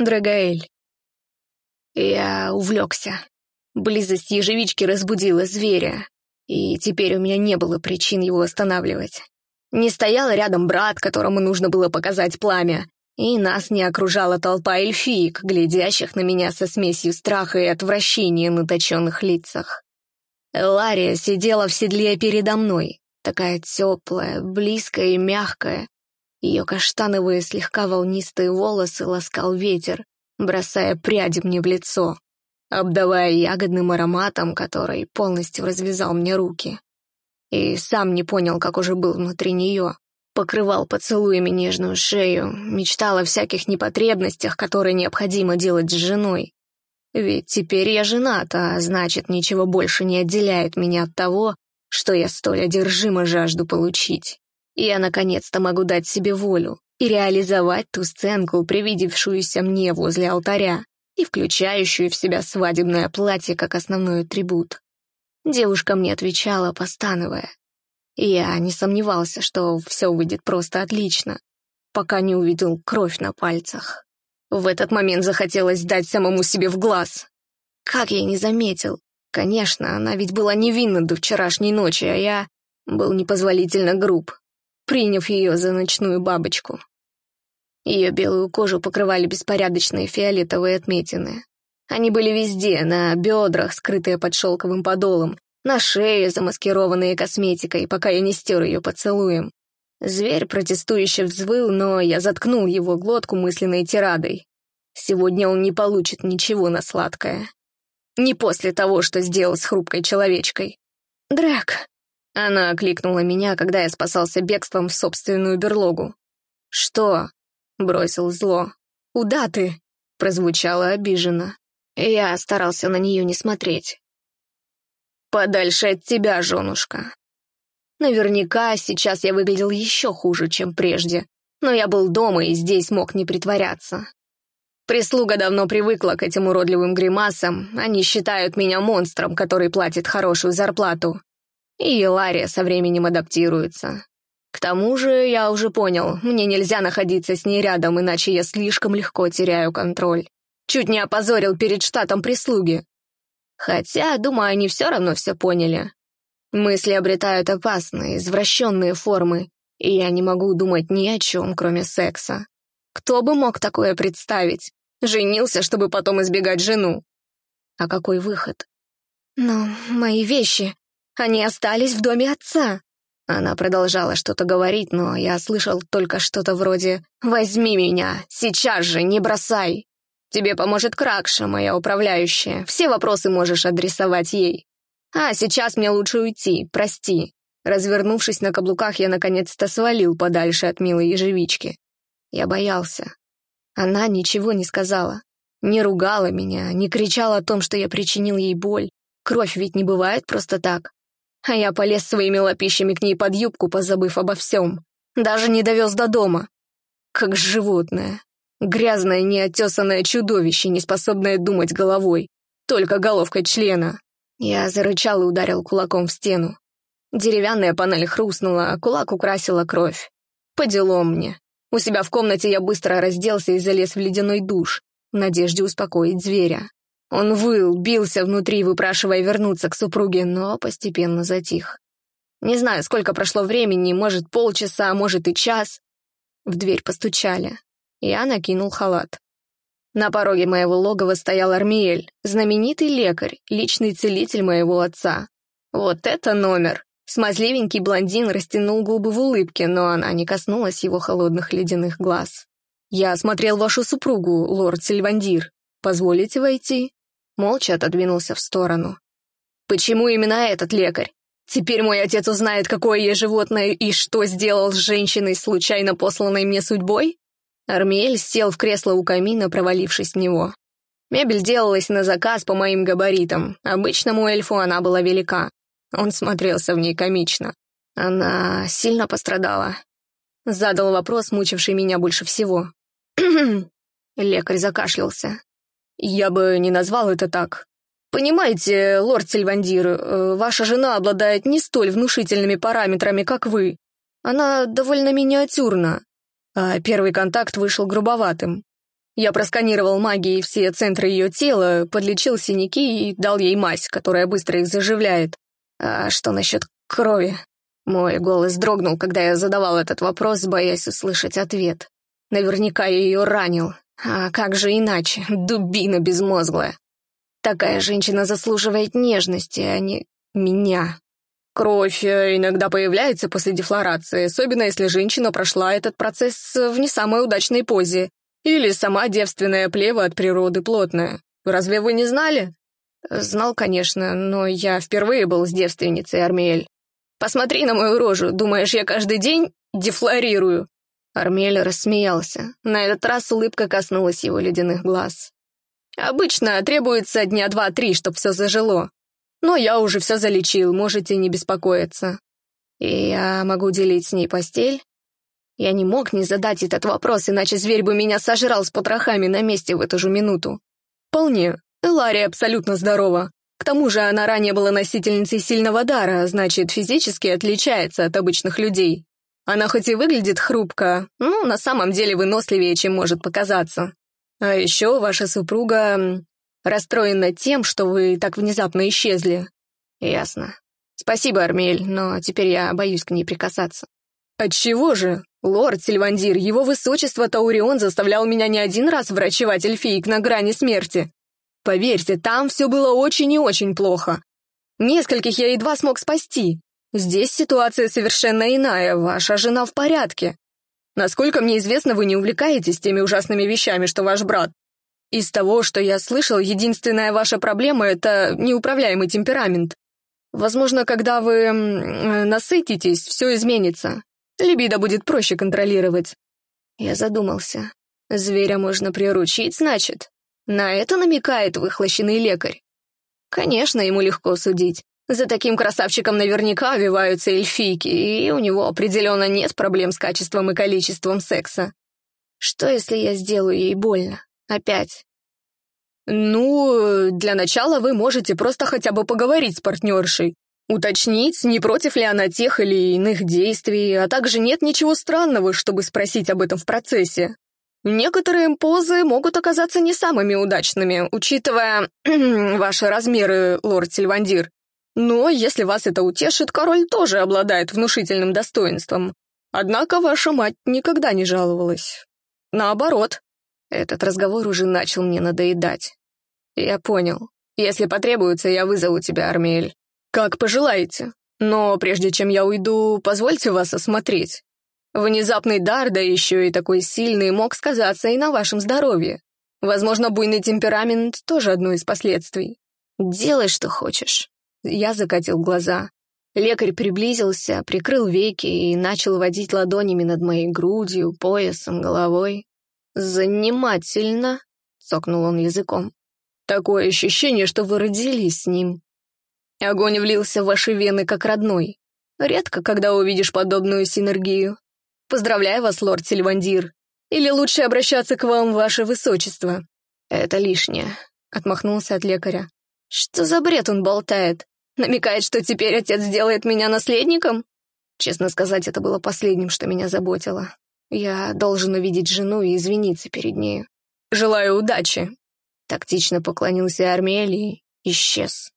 Драгаэль. Я увлекся. Близость ежевички разбудила зверя, и теперь у меня не было причин его останавливать. Не стоял рядом брат, которому нужно было показать пламя, и нас не окружала толпа эльфиек, глядящих на меня со смесью страха и отвращения на точенных лицах. Лария сидела в седле передо мной, такая теплая, близкая и мягкая. Ее каштановые слегка волнистые волосы ласкал ветер, бросая пряди мне в лицо обдавая ягодным ароматом, который полностью развязал мне руки. И сам не понял, как уже был внутри нее. Покрывал поцелуями нежную шею, мечтал о всяких непотребностях, которые необходимо делать с женой. Ведь теперь я женат, а значит, ничего больше не отделяет меня от того, что я столь одержимо жажду получить. Я наконец-то могу дать себе волю и реализовать ту сценку, привидевшуюся мне возле алтаря и включающую в себя свадебное платье как основной атрибут. Девушка мне отвечала, постановая. Я не сомневался, что все выйдет просто отлично, пока не увидел кровь на пальцах. В этот момент захотелось дать самому себе в глаз. Как я не заметил. Конечно, она ведь была невинна до вчерашней ночи, а я был непозволительно груб, приняв ее за ночную бабочку. Ее белую кожу покрывали беспорядочные фиолетовые отметины. Они были везде, на бедрах, скрытые под шелковым подолом, на шее, замаскированные косметикой, пока я не стер ее поцелуем. Зверь протестующе взвыл, но я заткнул его глотку мысленной тирадой. Сегодня он не получит ничего на сладкое. Не после того, что сделал с хрупкой человечкой. «Дрэк!» Она окликнула меня, когда я спасался бегством в собственную берлогу. «Что?» бросил зло. «Куда ты?» — прозвучало обиженно. Я старался на нее не смотреть. «Подальше от тебя, женушка». Наверняка сейчас я выглядел еще хуже, чем прежде, но я был дома и здесь мог не притворяться. Прислуга давно привыкла к этим уродливым гримасам, они считают меня монстром, который платит хорошую зарплату. И Лария со временем адаптируется. К тому же, я уже понял, мне нельзя находиться с ней рядом, иначе я слишком легко теряю контроль. Чуть не опозорил перед штатом прислуги. Хотя, думаю, они все равно все поняли. Мысли обретают опасные, извращенные формы, и я не могу думать ни о чем, кроме секса. Кто бы мог такое представить? Женился, чтобы потом избегать жену. А какой выход? Но мои вещи, они остались в доме отца. Она продолжала что-то говорить, но я слышал только что-то вроде «Возьми меня! Сейчас же! Не бросай!» «Тебе поможет Кракша, моя управляющая. Все вопросы можешь адресовать ей. А сейчас мне лучше уйти, прости». Развернувшись на каблуках, я наконец-то свалил подальше от милой ежевички. Я боялся. Она ничего не сказала. Не ругала меня, не кричала о том, что я причинил ей боль. Кровь ведь не бывает просто так а я полез своими лапищами к ней под юбку, позабыв обо всем. Даже не довез до дома. Как животное. Грязное, неотесанное чудовище, не способное думать головой. Только головкой члена. Я зарычал и ударил кулаком в стену. Деревянная панель хрустнула, а кулак украсила кровь. По делам мне. У себя в комнате я быстро разделся и залез в ледяной душ, в надежде успокоить зверя. Он выл, бился внутри, выпрашивая вернуться к супруге, но постепенно затих. Не знаю, сколько прошло времени, может, полчаса, может и час. В дверь постучали. Я накинул халат. На пороге моего логова стоял Армиэль, знаменитый лекарь, личный целитель моего отца. Вот это номер! Смазливенький блондин растянул губы в улыбке, но она не коснулась его холодных ледяных глаз. «Я осмотрел вашу супругу, лорд Сильвандир. Позволите войти?» Молча отодвинулся в сторону. «Почему именно этот лекарь? Теперь мой отец узнает, какое я животное и что сделал с женщиной, случайно посланной мне судьбой?» Армиэль сел в кресло у камина, провалившись в него. Мебель делалась на заказ по моим габаритам. Обычному эльфу она была велика. Он смотрелся в ней комично. Она сильно пострадала. Задал вопрос, мучивший меня больше всего. Лекарь закашлялся. Я бы не назвал это так. Понимаете, лорд Сильвандир, э, ваша жена обладает не столь внушительными параметрами, как вы. Она довольно миниатюрна, а первый контакт вышел грубоватым. Я просканировал магией все центры ее тела, подлечил синяки и дал ей мазь, которая быстро их заживляет. А что насчет крови? Мой голос дрогнул, когда я задавал этот вопрос, боясь услышать ответ. Наверняка я ее ранил. А как же иначе? Дубина безмозглая. Такая женщина заслуживает нежности, а не меня. Кровь э, иногда появляется после дефлорации, особенно если женщина прошла этот процесс в не самой удачной позе. Или сама девственная плева от природы плотная. Разве вы не знали? Знал, конечно, но я впервые был с девственницей, Армиэль. Посмотри на мою рожу, думаешь, я каждый день дефлорирую?» Армель рассмеялся. На этот раз улыбка коснулась его ледяных глаз. «Обычно требуется дня два-три, чтобы все зажило. Но я уже все залечил, можете не беспокоиться. И я могу делить с ней постель?» Я не мог не задать этот вопрос, иначе зверь бы меня сожрал с потрохами на месте в эту же минуту. «Вполне. Ларри абсолютно здорова. К тому же она ранее была носительницей сильного дара, значит, физически отличается от обычных людей. Она хоть и выглядит хрупко, но на самом деле выносливее, чем может показаться. А еще ваша супруга расстроена тем, что вы так внезапно исчезли. Ясно. Спасибо, Армель, но теперь я боюсь к ней прикасаться. Отчего же? Лорд Сильвандир, его высочество Таурион заставлял меня не один раз врачевать эльфиек на грани смерти. Поверьте, там все было очень и очень плохо. Нескольких я едва смог спасти. Здесь ситуация совершенно иная, ваша жена в порядке. Насколько мне известно, вы не увлекаетесь теми ужасными вещами, что ваш брат. Из того, что я слышал, единственная ваша проблема — это неуправляемый темперамент. Возможно, когда вы насытитесь, все изменится. Либидо будет проще контролировать. Я задумался. Зверя можно приручить, значит? На это намекает выхлощенный лекарь. Конечно, ему легко судить. За таким красавчиком наверняка овиваются эльфийки, и у него определенно нет проблем с качеством и количеством секса. Что, если я сделаю ей больно? Опять? Ну, для начала вы можете просто хотя бы поговорить с партнершей, уточнить, не против ли она тех или иных действий, а также нет ничего странного, чтобы спросить об этом в процессе. Некоторые позы могут оказаться не самыми удачными, учитывая ваши размеры, лорд Сильвандир. Но если вас это утешит, король тоже обладает внушительным достоинством. Однако ваша мать никогда не жаловалась. Наоборот, этот разговор уже начал мне надоедать. Я понял. Если потребуется, я вызову тебя, Армель. Как пожелаете. Но прежде чем я уйду, позвольте вас осмотреть. Внезапный дар, да еще и такой сильный, мог сказаться и на вашем здоровье. Возможно, буйный темперамент — тоже одно из последствий. Делай, что хочешь. Я закатил глаза. Лекарь приблизился, прикрыл веки и начал водить ладонями над моей грудью, поясом, головой. «Занимательно», — цокнул он языком. «Такое ощущение, что вы родились с ним. Огонь влился в ваши вены как родной. Редко, когда увидишь подобную синергию. Поздравляю вас, лорд Сильвандир. Или лучше обращаться к вам, ваше высочество. Это лишнее, отмахнулся от лекаря. Что за бред он болтает? Намекает, что теперь отец сделает меня наследником? Честно сказать, это было последним, что меня заботило. Я должен увидеть жену и извиниться перед нею. Желаю удачи. Тактично поклонился Армелии, исчез.